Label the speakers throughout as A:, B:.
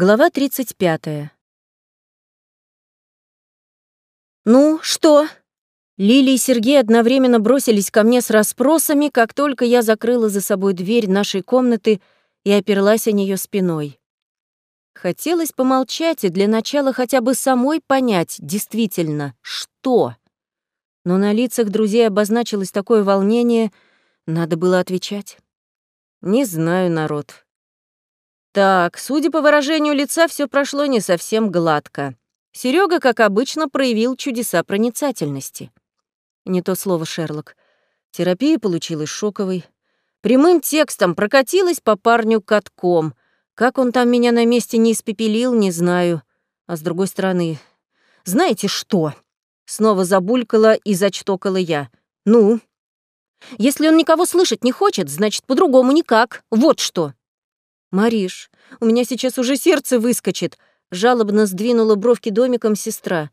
A: Глава 35. «Ну, что?» Лили и Сергей одновременно бросились ко мне с расспросами, как только я закрыла за собой дверь нашей комнаты и оперлась о нее спиной. Хотелось помолчать и для начала хотя бы самой понять, действительно, что. Но на лицах друзей обозначилось такое волнение, надо было отвечать. «Не знаю, народ», так, судя по выражению лица, все прошло не совсем гладко. Серега, как обычно, проявил чудеса проницательности. Не то слово, Шерлок. Терапия получилась шоковой. Прямым текстом прокатилась по парню катком. Как он там меня на месте не испепелил, не знаю. А с другой стороны... Знаете что? Снова забулькала и зачтокала я. Ну? Если он никого слышать не хочет, значит, по-другому никак. Вот что. «Мариш, у меня сейчас уже сердце выскочит», — жалобно сдвинула бровки домиком сестра.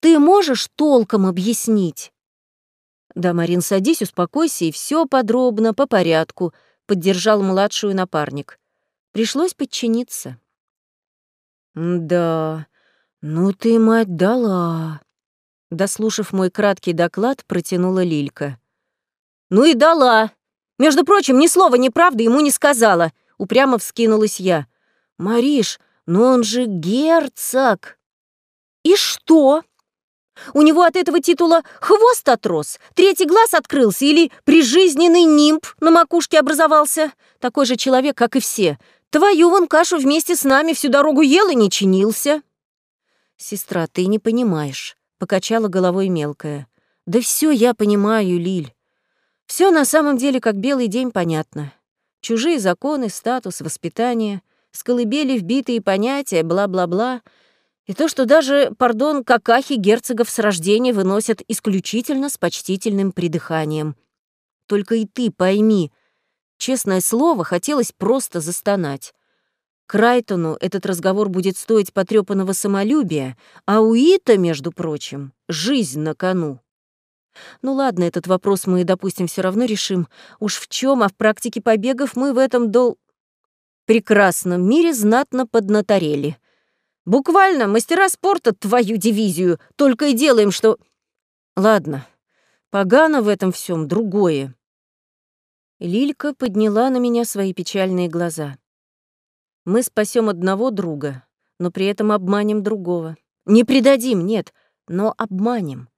A: «Ты можешь толком объяснить?» «Да, Марин, садись, успокойся, и все подробно, по порядку», — поддержал младшую напарник. Пришлось подчиниться. «Да, ну ты, мать, дала», — дослушав мой краткий доклад, протянула Лилька. «Ну и дала. Между прочим, ни слова неправды ему не сказала», Упрямо вскинулась я. «Мариш, но он же герцог!» «И что?» У него от этого титула хвост отрос, третий глаз открылся или прижизненный нимб на макушке образовался. Такой же человек, как и все. Твою вон кашу вместе с нами всю дорогу ел и не чинился. Сестра, ты не понимаешь, — покачала головой мелкая. Да все я понимаю, Лиль. Все на самом деле как белый день понятно. Чужие законы, статус, воспитание, с колыбели вбитые понятия, бла-бла-бла. И то, что даже, пардон, какахи герцогов с рождения выносят исключительно с почтительным придыханием. Только и ты пойми, честное слово, хотелось просто застонать. Крайтону этот разговор будет стоить потрёпанного самолюбия, а у Ита, между прочим, жизнь на кону. Ну ладно, этот вопрос мы, допустим, все равно решим. Уж в чем, а в практике побегов мы в этом дол... прекрасном мире знатно поднаторели. Буквально, мастера спорта твою дивизию, только и делаем, что... Ладно, погано в этом всем другое. Лилька подняла на меня свои печальные глаза. Мы спасем одного друга, но при этом обманем другого. Не предадим, нет, но обманем.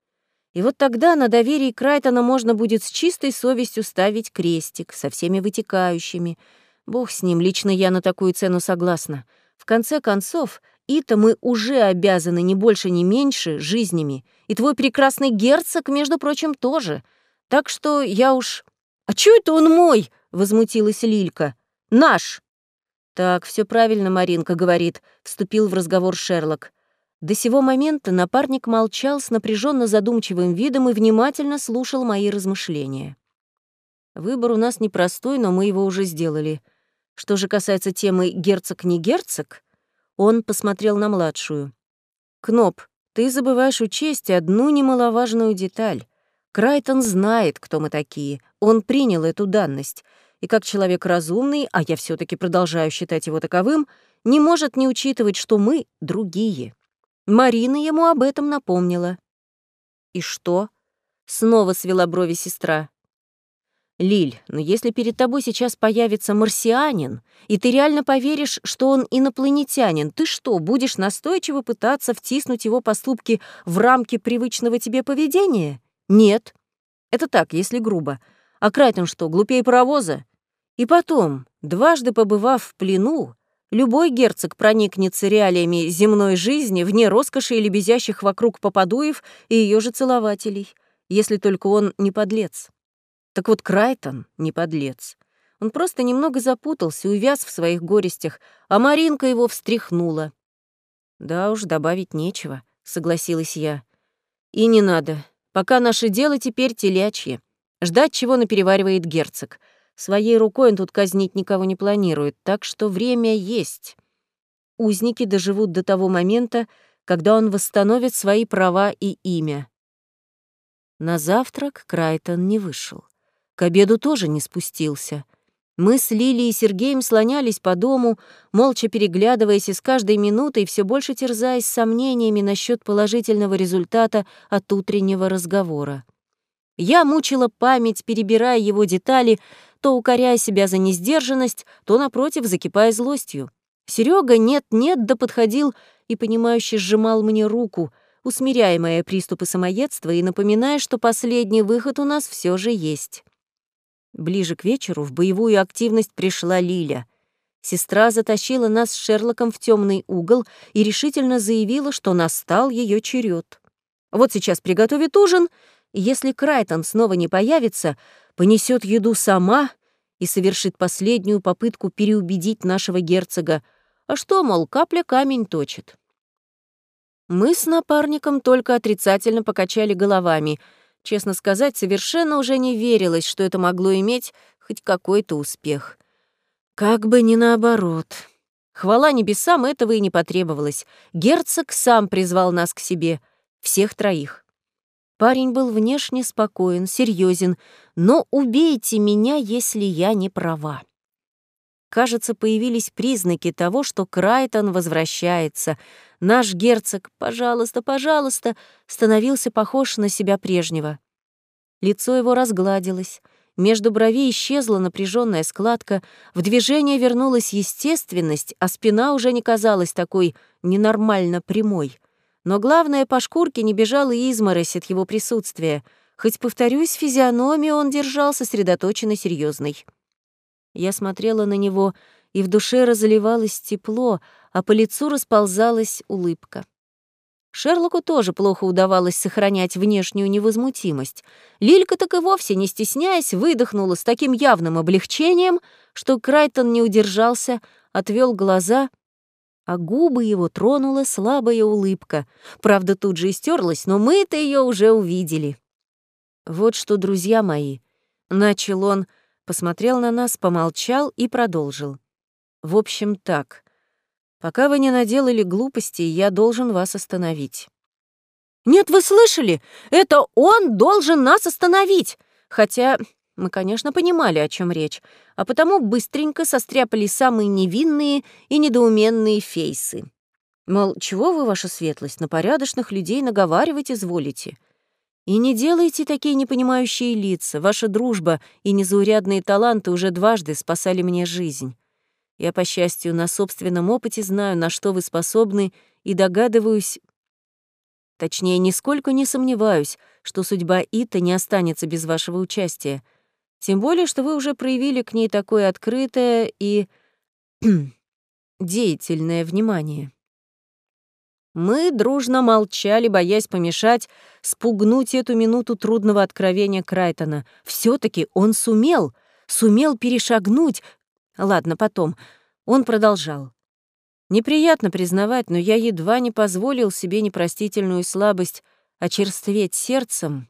A: И вот тогда на доверии Крайтона можно будет с чистой совестью ставить крестик со всеми вытекающими. Бог с ним, лично я на такую цену согласна. В конце концов, и-то мы уже обязаны не больше, не меньше жизнями. И твой прекрасный герцог, между прочим, тоже. Так что я уж... «А чё это он мой?» — возмутилась Лилька. «Наш!» «Так, все правильно, Маринка говорит», — вступил в разговор Шерлок. До сего момента напарник молчал с напряженно задумчивым видом и внимательно слушал мои размышления. Выбор у нас непростой, но мы его уже сделали. Что же касается темы «герцог не герцог», он посмотрел на младшую. «Кноп, ты забываешь учесть одну немаловажную деталь. Крайтон знает, кто мы такие. Он принял эту данность. И как человек разумный, а я все таки продолжаю считать его таковым, не может не учитывать, что мы другие». Марина ему об этом напомнила. «И что?» — снова свела брови сестра. «Лиль, но если перед тобой сейчас появится марсианин, и ты реально поверишь, что он инопланетянин, ты что, будешь настойчиво пытаться втиснуть его поступки в рамки привычного тебе поведения? Нет. Это так, если грубо. А Крайтон что, глупее паровоза? И потом, дважды побывав в плену, Любой герцог проникнется реалиями земной жизни вне роскоши и лебезящих вокруг попадуев и ее же целователей, если только он не подлец. Так вот, Крайтон не подлец. Он просто немного запутался, увяз в своих горестях, а Маринка его встряхнула. «Да уж, добавить нечего», — согласилась я. «И не надо. Пока наше дело теперь телячье. Ждать, чего напереваривает герцог. Своей рукой он тут казнить никого не планирует, так что время есть. Узники доживут до того момента, когда он восстановит свои права и имя. На завтрак Крайтон не вышел. К обеду тоже не спустился. Мы с Лилией и Сергеем слонялись по дому, молча переглядываясь и с каждой минутой все больше терзаясь сомнениями насчет положительного результата от утреннего разговора. Я мучила память, перебирая его детали, то укоряя себя за несдержанность, то, напротив, закипая злостью. Серега нет-нет да подходил и, понимающе сжимал мне руку, усмиряя мои приступы самоедства и напоминая, что последний выход у нас все же есть. Ближе к вечеру в боевую активность пришла Лиля. Сестра затащила нас с Шерлоком в темный угол и решительно заявила, что настал ее черед. Вот сейчас приготовит ужин, если Крайтон снова не появится, понесет еду сама и совершит последнюю попытку переубедить нашего герцога, а что, мол, капля камень точит. Мы с напарником только отрицательно покачали головами — Честно сказать, совершенно уже не верилось, что это могло иметь хоть какой-то успех. Как бы ни наоборот. Хвала небесам, этого и не потребовалось. Герцог сам призвал нас к себе, всех троих. Парень был внешне спокоен, серьезен, но убейте меня, если я не права. Кажется, появились признаки того, что Крайтон возвращается. Наш герцог, пожалуйста, пожалуйста, становился похож на себя прежнего. Лицо его разгладилось, между бровей исчезла напряженная складка, в движение вернулась естественность, а спина уже не казалась такой ненормально прямой. Но главное, по шкурке не бежала изморозь от его присутствия. Хоть, повторюсь, физиономию он держал сосредоточенно серьезной. Я смотрела на него, и в душе разливалось тепло, а по лицу расползалась улыбка. Шерлоку тоже плохо удавалось сохранять внешнюю невозмутимость. Лилька так и вовсе, не стесняясь, выдохнула с таким явным облегчением, что Крайтон не удержался, отвел глаза, а губы его тронула слабая улыбка. Правда, тут же и стерлась, но мы-то ее уже увидели. «Вот что, друзья мои», — начал он, — посмотрел на нас, помолчал и продолжил. «В общем, так. Пока вы не наделали глупостей, я должен вас остановить». «Нет, вы слышали? Это он должен нас остановить!» Хотя мы, конечно, понимали, о чем речь, а потому быстренько состряпали самые невинные и недоуменные фейсы. Мол, чего вы, ваша светлость, на порядочных людей наговаривать изволите? И не делайте такие непонимающие лица. Ваша дружба и незаурядные таланты уже дважды спасали мне жизнь. Я, по счастью, на собственном опыте знаю, на что вы способны, и догадываюсь, точнее, нисколько не сомневаюсь, что судьба Ита не останется без вашего участия. Тем более, что вы уже проявили к ней такое открытое и деятельное внимание. Мы дружно молчали, боясь помешать, спугнуть эту минуту трудного откровения Крайтона. все таки он сумел, сумел перешагнуть. Ладно, потом. Он продолжал. Неприятно признавать, но я едва не позволил себе непростительную слабость очерстветь сердцем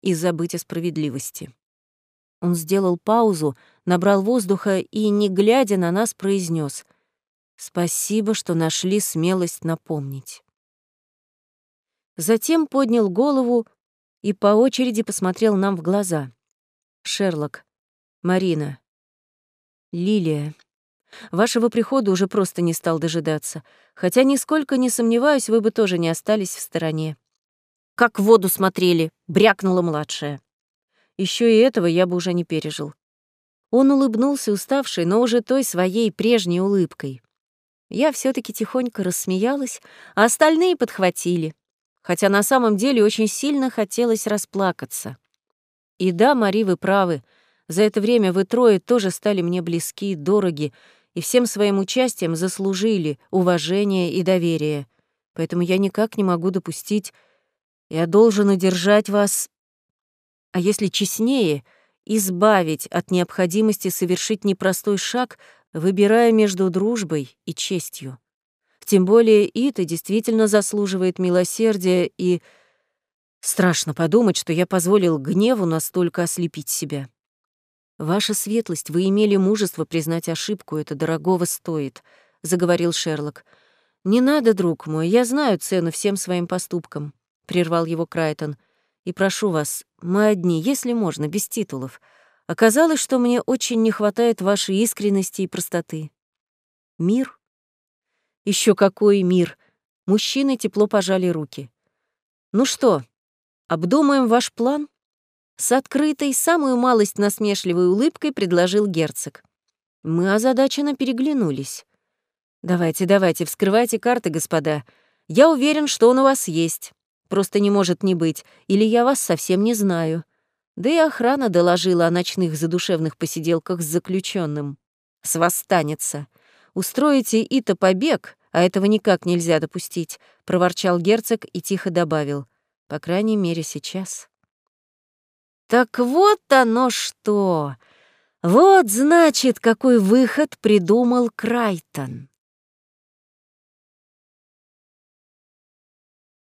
A: и забыть о справедливости. Он сделал паузу, набрал воздуха и, не глядя на нас, произнес: Спасибо, что нашли смелость напомнить. Затем поднял голову и по очереди посмотрел нам в глаза. Шерлок, Марина, Лилия. Вашего прихода уже просто не стал дожидаться, хотя нисколько не сомневаюсь, вы бы тоже не остались в стороне. Как в воду смотрели, брякнула младшая. Еще и этого я бы уже не пережил. Он улыбнулся уставшей, но уже той своей прежней улыбкой. Я все таки тихонько рассмеялась, а остальные подхватили, хотя на самом деле очень сильно хотелось расплакаться. И да, Мари, вы правы, за это время вы трое тоже стали мне близки, дороги, и всем своим участием заслужили уважение и доверие. Поэтому я никак не могу допустить... Я должен удержать вас... А если честнее, избавить от необходимости совершить непростой шаг — выбирая между дружбой и честью. Тем более Ита действительно заслуживает милосердия, и страшно подумать, что я позволил гневу настолько ослепить себя. «Ваша светлость, вы имели мужество признать ошибку, это дорогого стоит», — заговорил Шерлок. «Не надо, друг мой, я знаю цену всем своим поступкам», — прервал его Крайтон. «И прошу вас, мы одни, если можно, без титулов. Оказалось, что мне очень не хватает вашей искренности и простоты. Мир? Еще какой мир? Мужчины тепло пожали руки. Ну что, обдумаем ваш план? С открытой, самую малость насмешливой улыбкой предложил герцог. Мы озадаченно переглянулись. «Давайте, давайте, вскрывайте карты, господа. Я уверен, что он у вас есть. Просто не может не быть, или я вас совсем не знаю. Да и охрана доложила о ночных задушевных посиделках с заключенным. С вас станется. Устроите Ита побег, а этого никак нельзя допустить», — проворчал герцог и тихо добавил. «По крайней мере, сейчас». «Так вот оно что!» Вот, значит, какой выход придумал Крайтон.